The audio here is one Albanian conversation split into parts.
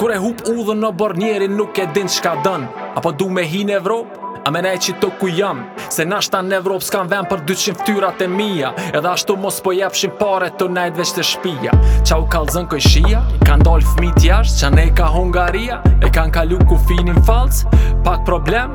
Kur e hup udhën në borë njeri nuk e din çka don Apo du me hi në Evropë? A me nejt qitu ku jam Se nashta në Evropë s'kam ven për 200 ftyrat e mija Edhe ashtu mos po m'jepshin pare t'kisha nejt veç te shpija Ça u kallzon kojshia I kan dalë fmit jasht anej ka Hungaria E kan kalu kufinin fallc Pak problem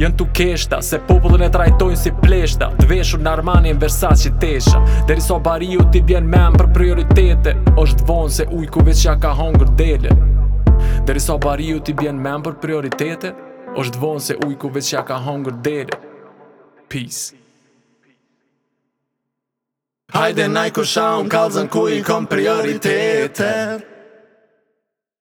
Janë tu kesh ta, se popullin e trajtojnë si pleshta Të veshur në armani e në Versaçe tesha Derisa bariu t'i bjen men për prioritete është vonë se ujku veç ja ka hongër dele Derisa bariu t'i bjen men për prioritete është vonë se ujku veç ja ka hongër dele Peace Hajde najkush a um kallzon ku i kom prioritetet